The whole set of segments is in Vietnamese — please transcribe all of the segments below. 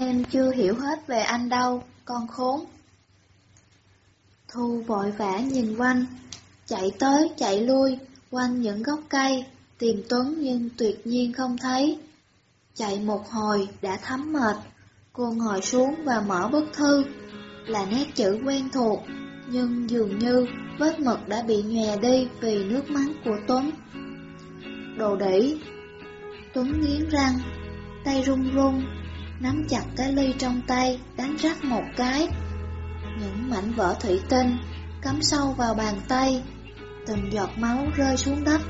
Em chưa hiểu hết về anh đâu, con khốn. Thu vội vã nhìn quanh, chạy tới chạy lui, quanh những gốc cây, tìm Tuấn nhưng tuyệt nhiên không thấy. Chạy một hồi đã thấm mệt, cô ngồi xuống và mở bức thư, là nét chữ quen thuộc, nhưng dường như vết mực đã bị nhòe đi vì nước mắt của Tuấn. Đồ đỉ Tuấn nghiến răng, tay run run, nắm chặt cái ly trong tay, đánh rắc một cái. Những mảnh vỡ thủy tinh cắm sâu vào bàn tay, từng giọt máu rơi xuống đất.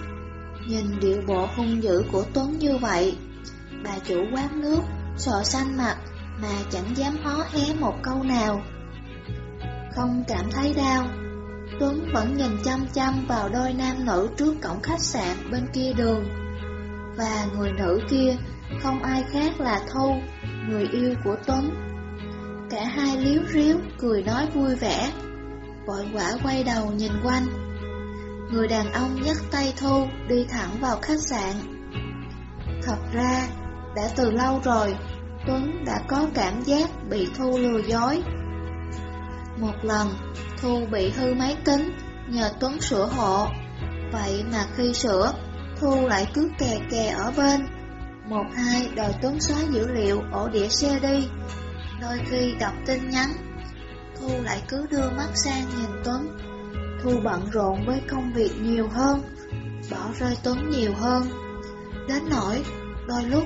Nhìn điệu bộ hung dữ của Tuấn như vậy, bà chủ quán nước sợ xanh mặt mà chẳng dám hó hé một câu nào. Không cảm thấy đau, Tuấn vẫn nhìn chăm chăm vào đôi nam nữ trước cổng khách sạn bên kia đường. Và người nữ kia không ai khác là Thu, người yêu của Tuấn. Cả hai liếu riếu, cười nói vui vẻ, vội quả quay đầu nhìn quanh. Người đàn ông nhấc tay Thu đi thẳng vào khách sạn. Thật ra, đã từ lâu rồi, Tuấn đã có cảm giác bị Thu lừa dối. Một lần, Thu bị hư máy tính, nhờ Tuấn sửa hộ. Vậy mà khi sửa, Thu lại cứ kè kè ở bên. Một hai đòi Tuấn xóa dữ liệu ổ đĩa xe đi. Đôi khi đọc tin nhắn, Thu lại cứ đưa mắt sang nhìn Tuấn. Thu bận rộn với công việc nhiều hơn, bỏ rơi Tuấn nhiều hơn. Đến nỗi, đôi lúc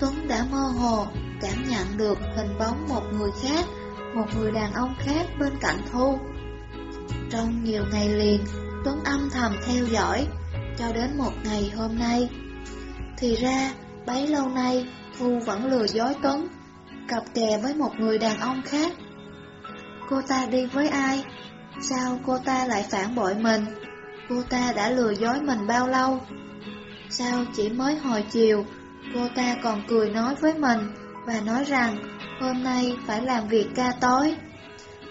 Tuấn đã mơ hồ cảm nhận được hình bóng một người khác, một người đàn ông khác bên cạnh Thu. Trong nhiều ngày liền, Tuấn âm thầm theo dõi, cho đến một ngày hôm nay. Thì ra, bấy lâu nay, Thu vẫn lừa dối Tuấn, cặp kè với một người đàn ông khác. Cô ta đi với ai? Sao cô ta lại phản bội mình? Cô ta đã lừa dối mình bao lâu? Sao chỉ mới hồi chiều, cô ta còn cười nói với mình và nói rằng hôm nay phải làm việc ca tối.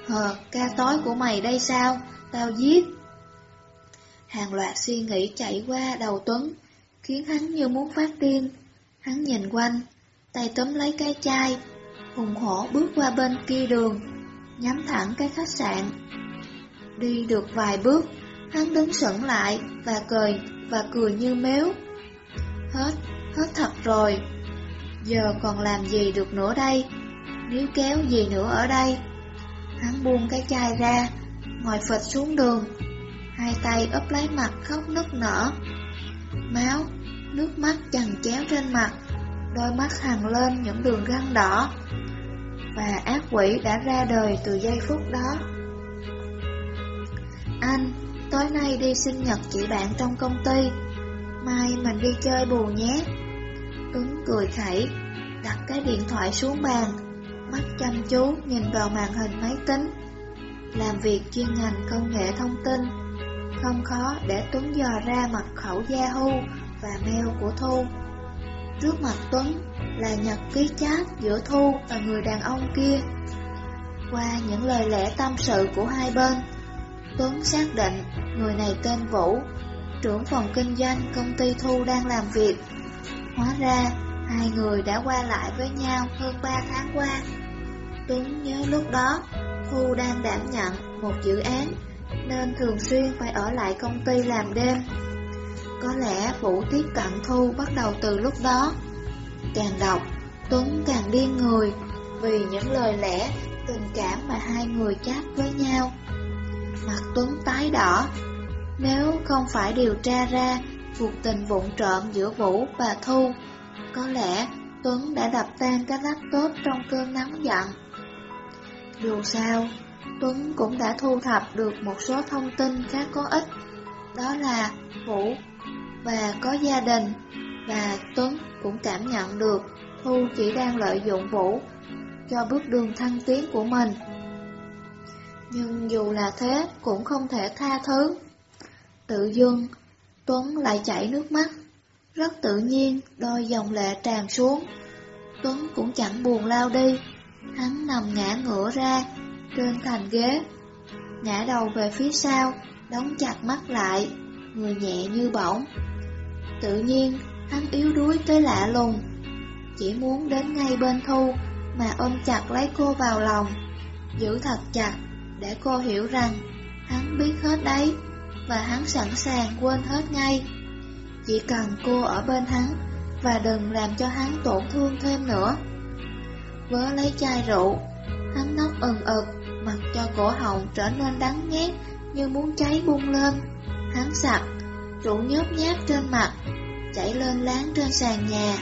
Hờ, ca tối của mày đây sao? Tao giết. Hàng loạt suy nghĩ chạy qua đầu Tuấn, khiến hắn như muốn phát điên. Hắn nhìn quanh, tay tóm lấy cái chai, hùng hổ bước qua bên kia đường, nhắm thẳng cái khách sạn. Đi được vài bước, hắn đứng sững lại và cười và cười như méo. Hết, hết thật rồi. Giờ còn làm gì được nữa đây? Nếu kéo gì nữa ở đây? Hắn buông cái chai ra, ngồi phịch xuống đường, hai tay ấp lấy mặt khóc nức nở. Máu, nước mắt chằn chéo trên mặt, đôi mắt hằn lên những đường răng đỏ. Và ác quỷ đã ra đời từ giây phút đó. Anh, tối nay đi sinh nhật chị bạn trong công ty, mai mình đi chơi bù nhé. Tuấn cười khẩy, đặt cái điện thoại xuống bàn, mắt chăm chú nhìn vào màn hình máy tính. Làm việc chuyên ngành công nghệ thông tin, không khó để Tuấn dò ra mật khẩu Yahoo và mail của Thu. Trước mặt Tuấn là nhật ký chat giữa Thu và người đàn ông kia. Qua những lời lẽ tâm sự của hai bên, Tuấn xác định người này tên Vũ, trưởng phòng kinh doanh công ty Thu đang làm việc. Hóa ra, hai người đã qua lại với nhau hơn 3 tháng qua. Tuấn nhớ lúc đó, Thu đang đảm nhận một dự án, nên thường xuyên phải ở lại công ty làm đêm. Có lẽ Vũ tiếp cận Thu bắt đầu từ lúc đó. Càng đọc, Tuấn càng điên người vì những lời lẽ, tình cảm mà hai người chat với nhau. Mặt Tuấn tái đỏ. Nếu không phải điều tra ra cuộc tình vụn trộm giữa Vũ và Thu, có lẽ Tuấn đã đập tan cái laptop trong cơn nóng giận. Dù sao, Tuấn cũng đã thu thập được một số thông tin khá có ích. Đó là Vũ và có gia đình, và Tuấn cũng cảm nhận được Thu chỉ đang lợi dụng Vũ cho bước đường thăng tiến của mình. Nhưng dù là thế cũng không thể tha thứ. Tự dưng, Tuấn lại chảy nước mắt. Rất tự nhiên, đôi dòng lệ tràn xuống. Tuấn cũng chẳng buồn lao đi. Hắn nằm ngã ngửa ra, trên thành ghế. Ngã đầu về phía sau, đóng chặt mắt lại, người nhẹ như bỗng. Tự nhiên, hắn yếu đuối tới lạ lùng. Chỉ muốn đến ngay bên Thu, mà ôm chặt lấy cô vào lòng, giữ thật chặt để cô hiểu rằng hắn biết hết đấy và hắn sẵn sàng quên hết ngay. Chỉ cần cô ở bên hắn và đừng làm cho hắn tổn thương thêm nữa. Vớ lấy chai rượu, hắn nốc ừng ực, mặc cho cổ họng trở nên đắng nghét như muốn cháy bung lên. Hắn sặc, rượu nhớp nháp trên mặt, chảy lên láng trên sàn nhà.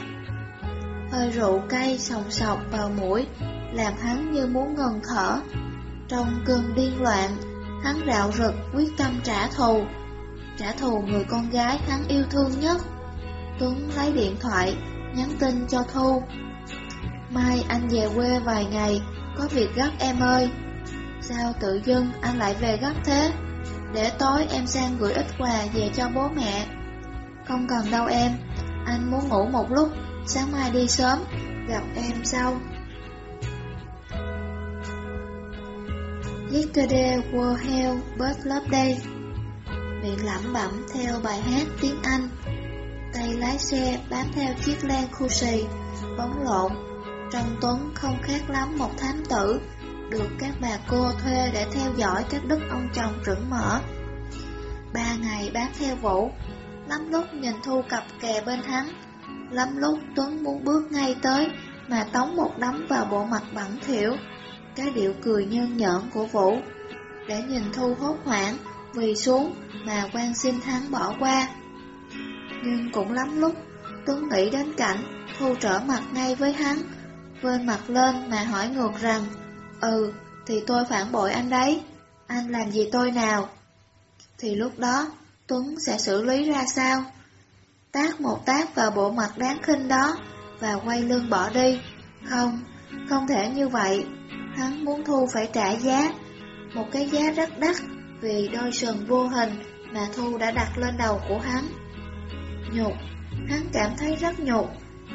Hơi rượu cay sòng sọc vào mũi, làm hắn như muốn ngừng thở. Trong cơn điên loạn, hắn rạo rực quyết tâm trả thù. Trả thù người con gái hắn yêu thương nhất. Tuấn lấy điện thoại, nhắn tin cho Thu. Mai anh về quê vài ngày, có việc gấp em ơi. Sao tự dưng anh lại về gấp thế? Để tối em sang gửi ít quà về cho bố mẹ. Không cần đâu em, anh muốn ngủ một lúc, sáng mai đi sớm, gặp em sau. Yesterday were hell but love day Miệng lẩm bẩm theo bài hát tiếng Anh Tay lái xe bám theo chiếc len Cusi Bóng lộn Trong Tuấn không khác lắm một thám tử được các bà cô thuê để theo dõi các đức ông chồng rửng mở. Ba ngày bám theo Vũ, Lắm lúc nhìn Thu cặp kè bên hắn, Lắm lúc Tuấn muốn bước ngay tới Mà tống một đấm vào bộ mặt bẩn thỉu. Cái điệu cười nhơn nhợn của Vũ Để nhìn Thu hốt hoảng Vì xuống mà quan xin hắn bỏ qua. Nhưng cũng lắm lúc Tuấn nghĩ đến cảnh Thu trở mặt ngay với hắn Vên mặt lên mà hỏi ngược rằng Ừ thì tôi phản bội anh đấy Anh làm gì tôi nào Thì lúc đó Tuấn sẽ xử lý ra sao? Tác một tác vào bộ mặt đáng khinh đó và quay lưng bỏ đi. Không, không thể như vậy. Hắn muốn Thu phải trả giá, một cái giá rất đắt vì đôi sừng vô hình mà Thu đã đặt lên đầu của hắn. Nhục, hắn cảm thấy rất nhục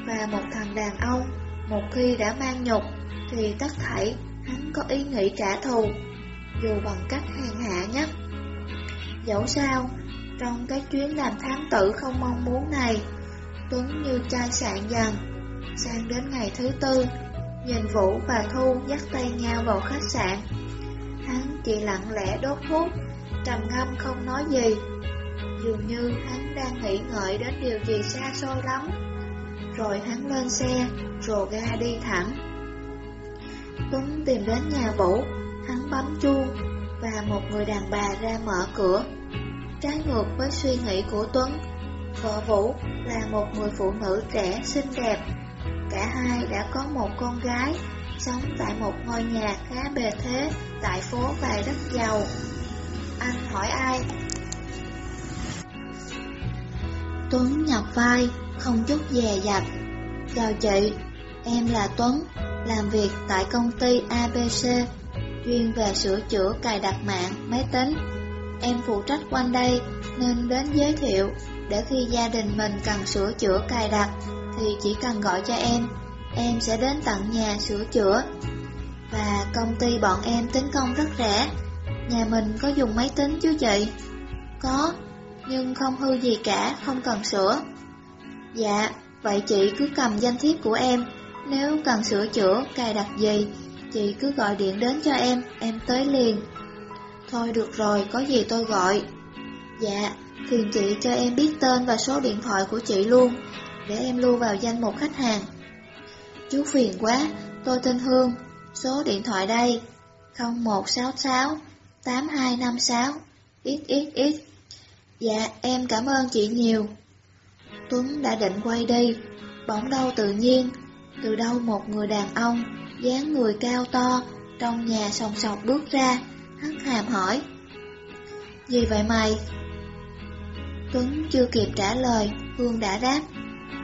và một thằng đàn ông một khi đã mang nhục thì tất thảy hắn có ý nghĩ trả thù dù bằng cách hèn hạ nhất. Dẫu sao, trong cái chuyến làm thám tử không mong muốn này, Tuấn như chai sạn dần. Sang đến ngày thứ tư, nhìn Vũ và Thu dắt tay nhau vào khách sạn. Hắn chỉ lặng lẽ đốt thuốc, trầm ngâm không nói gì. Dường như hắn đang nghĩ ngợi đến điều gì xa xôi lắm. Rồi hắn lên xe, rồ ga đi thẳng. Tuấn tìm đến nhà Vũ, hắn bấm chuông, và một người đàn bà ra mở cửa. Trái ngược với suy nghĩ của Tuấn, vợ Vũ là một người phụ nữ trẻ xinh đẹp. Cả hai đã có một con gái, sống tại một ngôi nhà khá bề thế tại phố và rất giàu. Anh hỏi ai? Tuấn nhập vai, không chút dè dặt. Chào chị, em là Tuấn, làm việc tại công ty ABC, chuyên về sửa chữa cài đặt mạng, máy tính. Em phụ trách quanh đây nên đến giới thiệu để khi gia đình mình cần sửa chữa cài đặt thì chỉ cần gọi cho em, em sẽ đến tận nhà sửa chữa. Và công ty bọn em tính công rất rẻ, nhà mình có dùng máy tính chứ chị? Có, nhưng không hư gì cả, không cần sửa. Dạ, vậy chị cứ cầm danh thiếp của em, nếu cần sửa chữa, cài đặt gì, chị cứ gọi điện đến cho em, em tới liền. Thôi được rồi, có gì tôi gọi. Dạ, phiền chị cho em biết tên và số điện thoại của chị luôn, để em lưu vào danh mục khách hàng. Chú phiền quá, tôi tên Hương, số điện thoại đây, 0166 8256 XXX. Dạ, em cảm ơn chị nhiều. Tuấn đã định quay đi, bỗng đâu tự nhiên, từ đâu một người đàn ông, dáng người cao to, trong nhà sòng sọc bước ra, Hắn hàm hỏi. Gì vậy mày? Tuấn chưa kịp trả lời Hương đã đáp.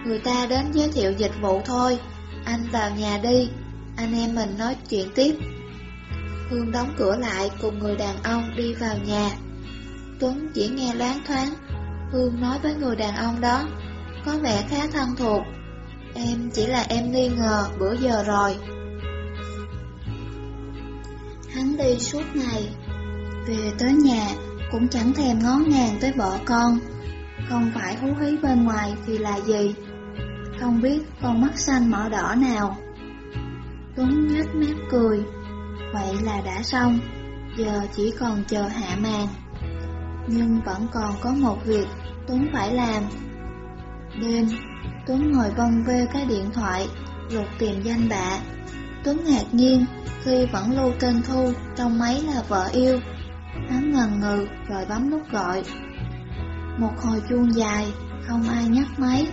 Người ta đến giới thiệu dịch vụ thôi. Anh vào nhà đi Anh em mình nói chuyện tiếp. Hương đóng cửa lại cùng người đàn ông đi vào nhà. Tuấn chỉ nghe loáng thoáng Hương nói với người đàn ông đó Có vẻ khá thân thuộc. Em chỉ là em nghi ngờ bữa giờ rồi Hắn đi suốt ngày Về tới nhà cũng chẳng thèm ngó ngàng tới vợ con Không phải hú hí bên ngoài thì là gì Không biết con mắt xanh mỏ đỏ nào Tuấn nhếch mép cười. Vậy là đã xong, giờ chỉ còn chờ hạ màn. Nhưng vẫn còn có một việc Tuấn phải làm. Đêm, Tuấn ngồi vòng vê cái điện thoại, lục tìm danh bạ. Tuấn ngạc nhiên khi vẫn lưu tên Thu trong máy là vợ yêu. Hắn ngần ngừ rồi bấm nút gọi. Một hồi chuông dài, không ai nhắc máy.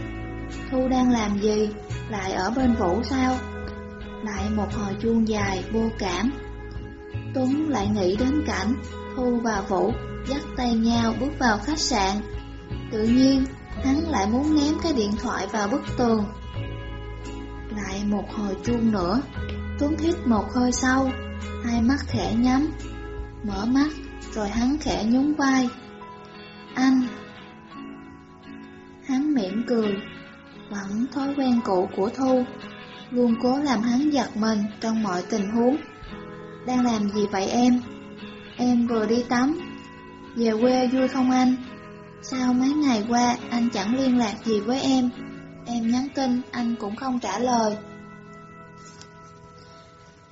Thu đang làm gì? Lại ở bên Vũ sao? Lại một hồi chuông dài, vô cảm. Tuấn lại nghĩ đến cảnh Thu và Vũ dắt tay nhau bước vào khách sạn. Tự nhiên, hắn lại muốn ném cái điện thoại vào bức tường. Lại một hồi chuông nữa, Tuấn hít một hơi sâu, hai mắt khẽ nhắm, mở mắt, rồi hắn khẽ nhún vai. Anh! Hắn mỉm cười, vẫn thói quen cũ của Thu, luôn cố làm hắn giật mình trong mọi tình huống. Đang làm gì vậy em? Em vừa đi tắm. Về quê vui không anh? Sao mấy ngày qua anh chẳng liên lạc gì với em? Em nhắn tin anh cũng không trả lời.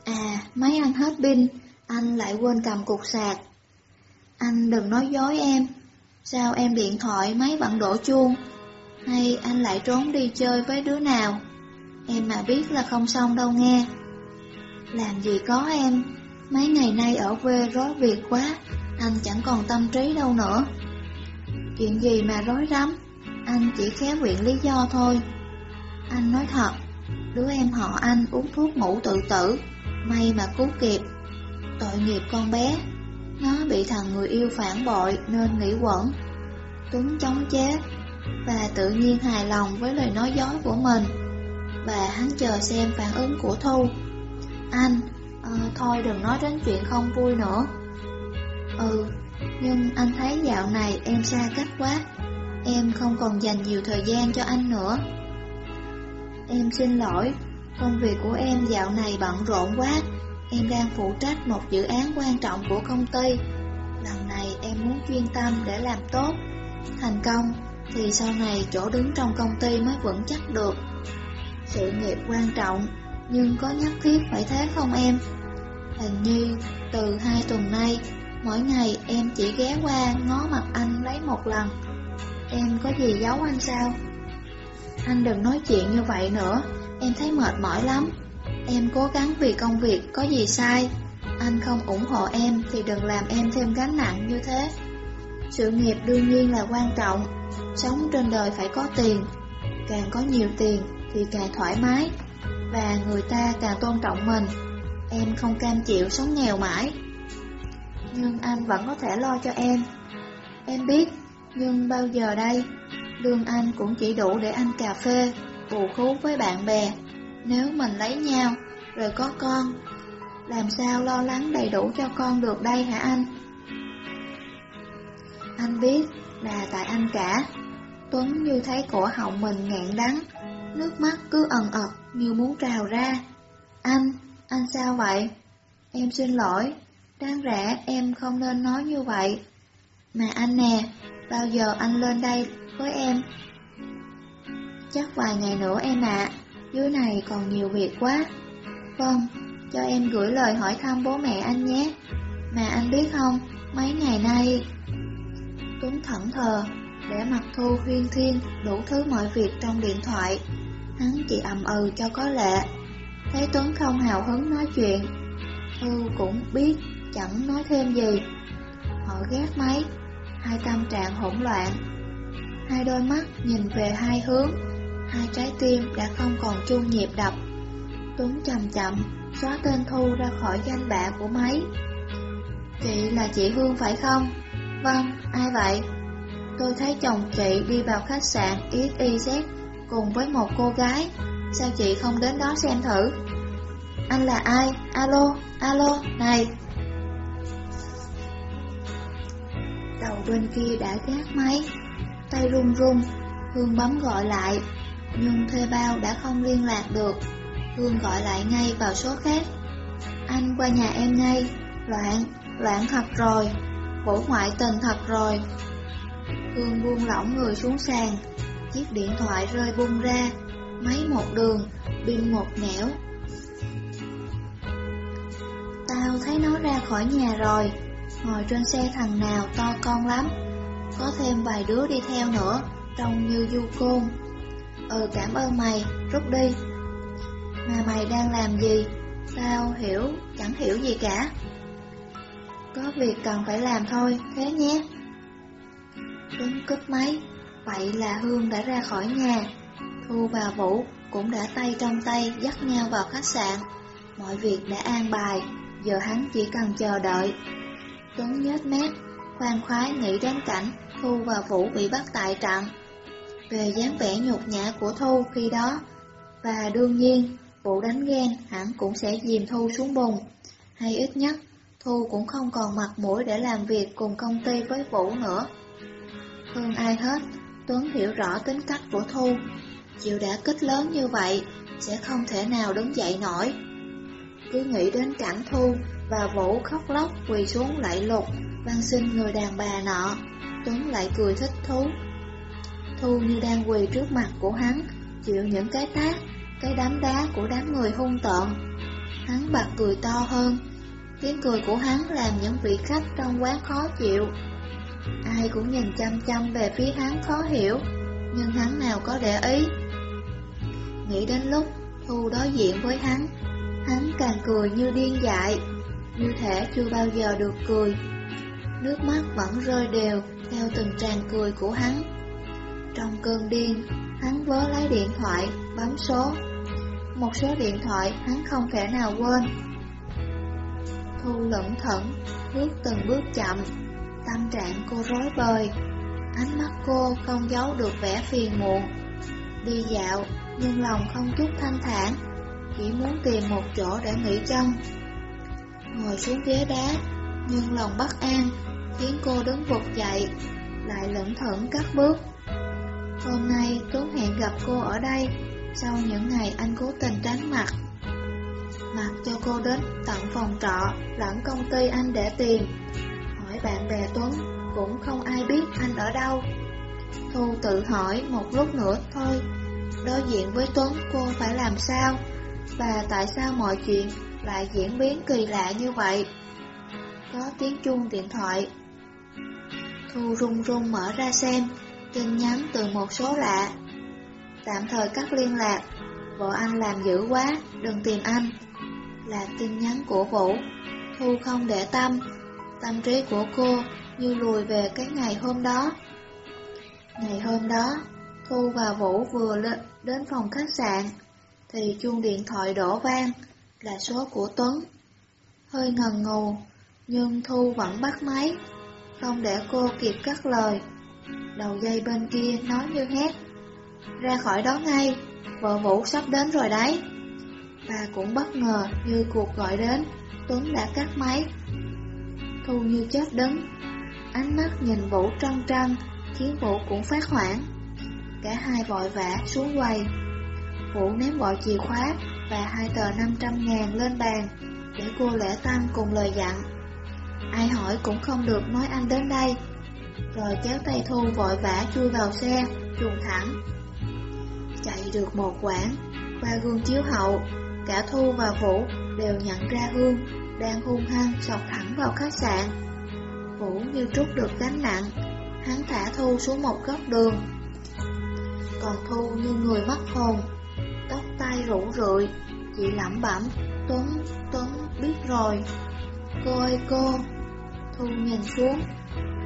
À, máy anh hết pin, anh lại quên cầm cục sạc. Anh đừng nói dối em. Sao em điện thoại máy vẫn đổ chuông? Hay anh lại trốn đi chơi với đứa nào? Em mà biết là không xong đâu nghe. Làm gì có em, mấy ngày nay ở quê rối việc quá, anh chẳng còn tâm trí đâu nữa. Chuyện gì mà rối rắm, anh chỉ khéo viện lý do thôi. Anh nói thật, đứa em họ anh uống thuốc ngủ tự tử, may mà cứu kịp. Tội nghiệp con bé, nó bị thằng người yêu phản bội nên nghĩ quẩn. Tuấn chống chế và tự nhiên hài lòng với lời nói dối của mình. Và hắn chờ xem phản ứng của Thu. Anh, à, thôi đừng nói đến chuyện không vui nữa. Ừ, nhưng anh thấy dạo này em xa cách quá. Em không còn dành nhiều thời gian cho anh nữa. Em xin lỗi, công việc của em dạo này bận rộn quá. Em đang phụ trách một dự án quan trọng của công ty. Lần này em muốn chuyên tâm để làm tốt. Thành công thì sau này chỗ đứng trong công ty mới vững chắc được. Sự nghiệp quan trọng, nhưng có nhất thiết phải thế không em? Hình như từ hai tuần nay, mỗi ngày em chỉ ghé qua ngó mặt anh lấy một lần. Em có gì giấu anh sao? Anh đừng nói chuyện như vậy nữa, em thấy mệt mỏi lắm. Em cố gắng vì công việc có gì sai. Anh không ủng hộ em thì đừng làm em thêm gánh nặng như thế. Sự nghiệp đương nhiên là quan trọng, sống trên đời phải có tiền. Càng có nhiều tiền thì càng thoải mái, và người ta càng tôn trọng mình. Em không cam chịu sống nghèo mãi. Nhưng anh vẫn có thể lo cho em. Em biết, nhưng bao giờ đây? Lương anh cũng chỉ đủ để anh cà phê, bù khú với bạn bè. Nếu mình lấy nhau, rồi có con, làm sao lo lắng đầy đủ cho con được đây hả anh? Anh biết là tại anh cả. Tuấn như thấy cổ họng mình ngạn đắng, nước mắt cứ ẩn ật như muốn trào ra. Anh, anh sao vậy? Em xin lỗi, đáng rẽ em không nên nói như vậy. Mà anh nè, bao giờ anh lên đây với em? Chắc vài ngày nữa em ạ, dưới này còn nhiều việc quá. Vâng, cho em gửi lời hỏi thăm bố mẹ anh nhé. Mà anh biết không, mấy ngày nay... Tuấn thẫn thờ, để mặt thu huyên thiên đủ thứ mọi việc trong điện thoại. Hắn chỉ ầm ừ cho có lệ. Thấy Tuấn không hào hứng nói chuyện. Thu cũng biết chẳng nói thêm gì. Họ gác máy, hai tâm trạng hỗn loạn. Hai đôi mắt nhìn về hai hướng, hai trái tim đã không còn chung nhịp đập. Tuấn chậm chậm xóa tên Thu ra khỏi danh bạ của máy. Chị là chị Hương phải không? Vâng, ai vậy? Tôi thấy chồng chị đi vào khách sạn XYZ cùng với một cô gái. Sao chị không đến đó xem thử? Anh là ai? Alo, alo, này. Đầu bên kia đã gác máy, tay run run, Hương bấm gọi lại, nhưng thuê bao đã không liên lạc được. Hương gọi lại ngay vào số khác. Anh qua nhà em ngay, loạn, loạn thật rồi, cổ ngoại tình thật rồi. Hương buông lỏng người xuống sàn, chiếc điện thoại rơi bung ra, máy một đường, pin một nẻo. Tao thấy nó ra khỏi nhà rồi, ngồi trên xe thằng nào to con lắm. Có thêm vài đứa đi theo nữa, trông như du côn. Ừ cảm ơn mày, rút đi. Mà mày đang làm gì? Tao hiểu, chẳng hiểu gì cả. Có việc cần phải làm thôi, thế nhé. Tuấn cướp máy, vậy là Hương đã ra khỏi nhà. Thu và Vũ cũng đã tay trong tay dắt nhau vào khách sạn. Mọi việc đã an bài, giờ hắn chỉ cần chờ đợi. Tuấn nhếch mép, khoan khoái nghĩ đến cảnh Thu và Vũ bị bắt tại trận. Về dáng vẻ nhục nhã của Thu khi đó, và đương nhiên, Vũ đánh ghen hẳn cũng sẽ dìm Thu xuống bùn. Hay ít nhất, Thu cũng không còn mặt mũi để làm việc cùng công ty với Vũ nữa. Hơn ai hết, Tuấn hiểu rõ tính cách của Thu. Chịu đã kích lớn như vậy, sẽ không thể nào đứng dậy nổi. Cứ nghĩ đến cảnh Thu và Vũ khóc lóc quỳ xuống lạy lục, van xin người đàn bà nọ, Tuấn lại cười thích thú. Thu như đang quỳ trước mặt của hắn, chịu những cái tác, cái đám đá của đám người hung tợn. Hắn bật cười to hơn, tiếng cười của hắn làm những vị khách trong quán khó chịu. Ai cũng nhìn chăm chăm về phía hắn khó hiểu, nhưng hắn nào có để ý. Nghĩ đến lúc Thu đối diện với hắn, hắn càng cười như điên dại, như thể chưa bao giờ được cười. Nước mắt vẫn rơi đều theo từng tràng cười của hắn. Trong cơn điên, hắn vớ lấy điện thoại, bấm số. Một số điện thoại hắn không thể nào quên. Thu lững thẫn, bước từng bước chậm, tâm trạng cô rối bời. Ánh mắt cô không giấu được vẻ phiền muộn. Đi dạo, nhưng lòng không chút thanh thản, chỉ muốn tìm một chỗ để nghỉ chân. Ngồi xuống ghế đá, nhưng lòng bất an, khiến cô đứng vụt dậy, lại lững thững cắt bước. Hôm nay Tuấn hẹn gặp cô ở đây, sau những ngày anh cố tình tránh mặt. Mặc cho cô đến tận phòng trọ, lẫn công ty anh để tiền. Hỏi bạn bè Tuấn, cũng không ai biết anh ở đâu. Thu tự hỏi một lúc nữa thôi, đối diện với Tuấn cô phải làm sao? Và tại sao mọi chuyện lại diễn biến kỳ lạ như vậy? Có tiếng chuông điện thoại. Thu run run mở ra xem, tin nhắn từ một số lạ. Tạm thời cắt liên lạc, vợ anh làm dữ quá, đừng tìm anh. Là tin nhắn của Vũ, Thu không để tâm, tâm trí của cô như lùi về cái ngày hôm đó. Ngày hôm đó, Thu và Vũ vừa lên đến phòng khách sạn, thì chuông điện thoại đổ vang, là số của Tuấn. Hơi ngần ngù, nhưng Thu vẫn bắt máy, không để cô kịp cắt lời. Đầu dây bên kia nói như hét. Ra khỏi đó ngay, vợ Vũ sắp đến rồi đấy. Bà cũng bất ngờ như cuộc gọi đến, Tuấn đã cắt máy. Thu như chết đứng, ánh mắt nhìn Vũ trăng trăng khiến Vũ cũng phát hoảng. Cả hai vội vã xuống quầy. Vũ ném vội chìa khóa và hai tờ 500 ngàn lên bàn để cô lễ tâm cùng lời dặn. Ai hỏi cũng không được nói anh đến đây. Rồi kéo tay Thu vội vã chui vào xe, chuồng thẳng. Chạy được một quãng, qua gương chiếu hậu, cả Thu và Vũ đều nhận ra Hương đang hung hăng sọc thẳng vào khách sạn. Vũ như trút được gánh nặng, hắn thả Thu xuống một góc đường. Còn Thu như người mất hồn, tóc tay rũ rượi, chị lẩm bẩm, Tuấn, Tuấn biết rồi. Cô ơi cô, Thu nhìn xuống,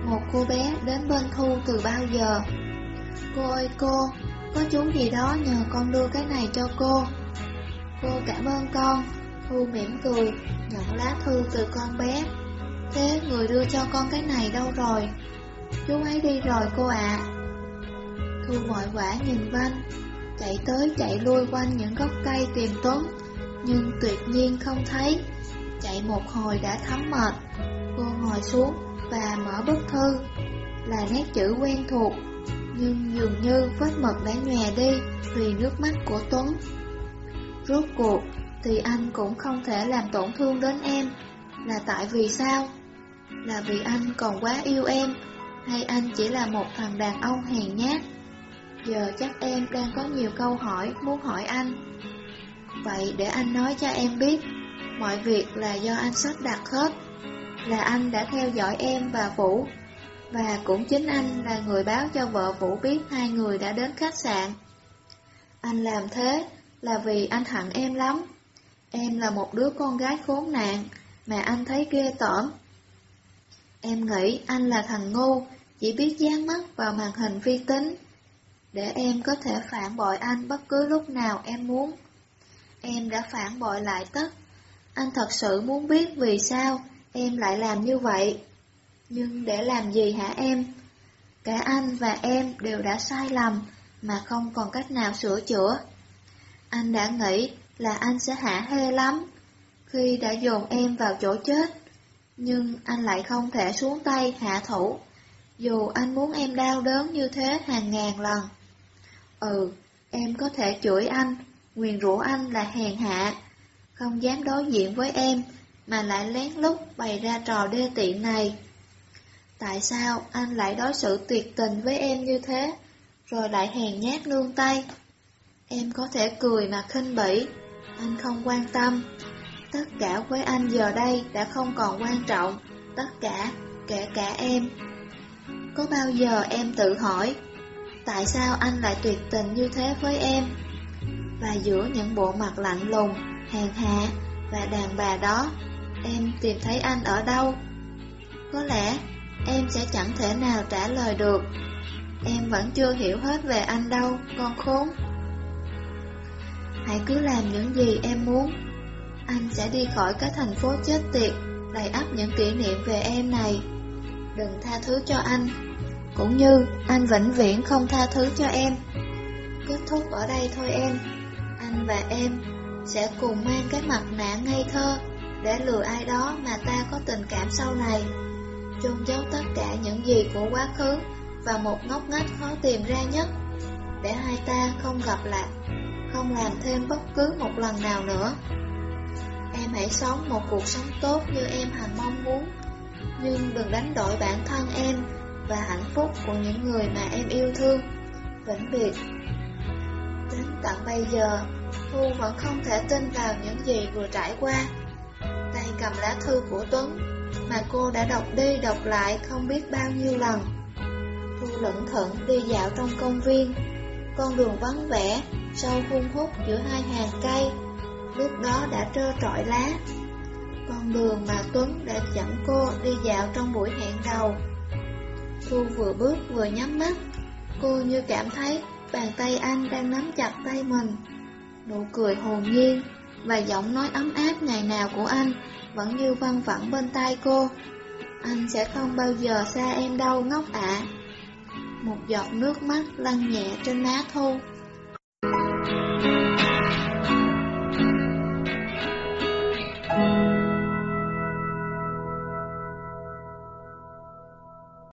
một cô bé đến bên Thu từ bao giờ. Cô ơi cô, có chú gì đó nhờ con đưa cái này cho cô. Cô cảm ơn con, Thu mỉm cười, nhận lá thư từ con bé. Thế người đưa cho con cái này đâu rồi? Chú ấy đi rồi cô ạ. Thu vội vã nhìn Văn, chạy tới chạy lui quanh những gốc cây tìm Tuấn, nhưng tuyệt nhiên không thấy. Chạy một hồi đã thấm mệt, cô ngồi xuống và mở bức thư, là nét chữ quen thuộc, nhưng dường như vết mực đã nhòe đi vì nước mắt của Tuấn. Rốt cuộc thì anh cũng không thể làm tổn thương đến em, là tại vì sao? Là vì anh còn quá yêu em, hay anh chỉ là một thằng đàn ông hèn nhát? Giờ chắc em đang có nhiều câu hỏi muốn hỏi anh. Vậy để anh nói cho em biết, Mọi việc là do anh sắp đặt hết, là anh đã theo dõi em và Vũ, và cũng chính anh là người báo cho vợ Vũ biết hai người đã đến khách sạn. Anh làm thế là vì anh hận em lắm. Em là một đứa con gái khốn nạn mà anh thấy ghê tởm. Em nghĩ anh là thằng ngu, chỉ biết dán mắt vào màn hình vi tính, để em có thể phản bội anh bất cứ lúc nào em muốn. Em đã phản bội lại tất. Anh thật sự muốn biết vì sao em lại làm như vậy. Nhưng để làm gì hả em? Cả anh và em đều đã sai lầm mà không còn cách nào sửa chữa. Anh đã nghĩ là anh sẽ hạ hê lắm khi đã dồn em vào chỗ chết. Nhưng anh lại không thể xuống tay hạ thủ, dù anh muốn em đau đớn như thế hàng ngàn lần. Ừ, em có thể chửi anh, nguyền rủa anh là hèn hạ, không dám đối diện với em, mà lại lén lút bày ra trò đê tiện này. Tại sao anh lại đối xử tuyệt tình với em như thế, rồi lại hèn nhát nương tay? Em có thể cười mà khinh bỉ, anh không quan tâm. Tất cả với anh giờ đây đã không còn quan trọng, tất cả, kể cả em. Có bao giờ em tự hỏi, tại sao anh lại tuyệt tình như thế với em? Và giữa những bộ mặt lạnh lùng, hèn hạ và đàn bà đó, em tìm thấy anh ở đâu? Có lẽ em sẽ chẳng thể nào trả lời được. Em vẫn chưa hiểu hết về anh đâu, con khốn. Hãy cứ làm những gì em muốn. Anh sẽ đi khỏi cái thành phố chết tiệt, đầy ắp những kỷ niệm về em này. Đừng tha thứ cho anh, cũng như anh vĩnh viễn không tha thứ cho em. Kết thúc ở đây thôi em. Anh và em sẽ cùng mang cái mặt nạ ngây thơ để lừa ai đó mà ta có tình cảm sau này. Chôn giấu tất cả những gì của quá khứ và một ngóc ngách khó tìm ra nhất, để hai ta không gặp lại, không làm thêm bất cứ một lần nào nữa. Em hãy sống một cuộc sống tốt như em hằng mong muốn, nhưng đừng đánh đổi bản thân em và hạnh phúc của những người mà em yêu thương. Vĩnh biệt Đến tận bây giờ, Thu vẫn không thể tin vào những gì vừa trải qua. Tay cầm lá thư của Tuấn mà cô đã đọc đi đọc lại không biết bao nhiêu lần. Thu lững thận đi dạo trong công viên, con đường vắng vẻ, sâu hun hút giữa hai hàng cây, lúc đó đã trơ trọi lá. Con đường mà Tuấn đã dẫn cô đi dạo trong buổi hẹn đầu. Thu vừa bước vừa nhắm mắt, cô như cảm thấy bàn tay anh đang nắm chặt tay mình. Nụ cười hồn nhiên và giọng nói ấm áp ngày nào của anh vẫn như văng vẳng bên tai cô. Anh sẽ không bao giờ xa em đâu ngốc ạ. Một giọt nước mắt lăn nhẹ trên má Thu.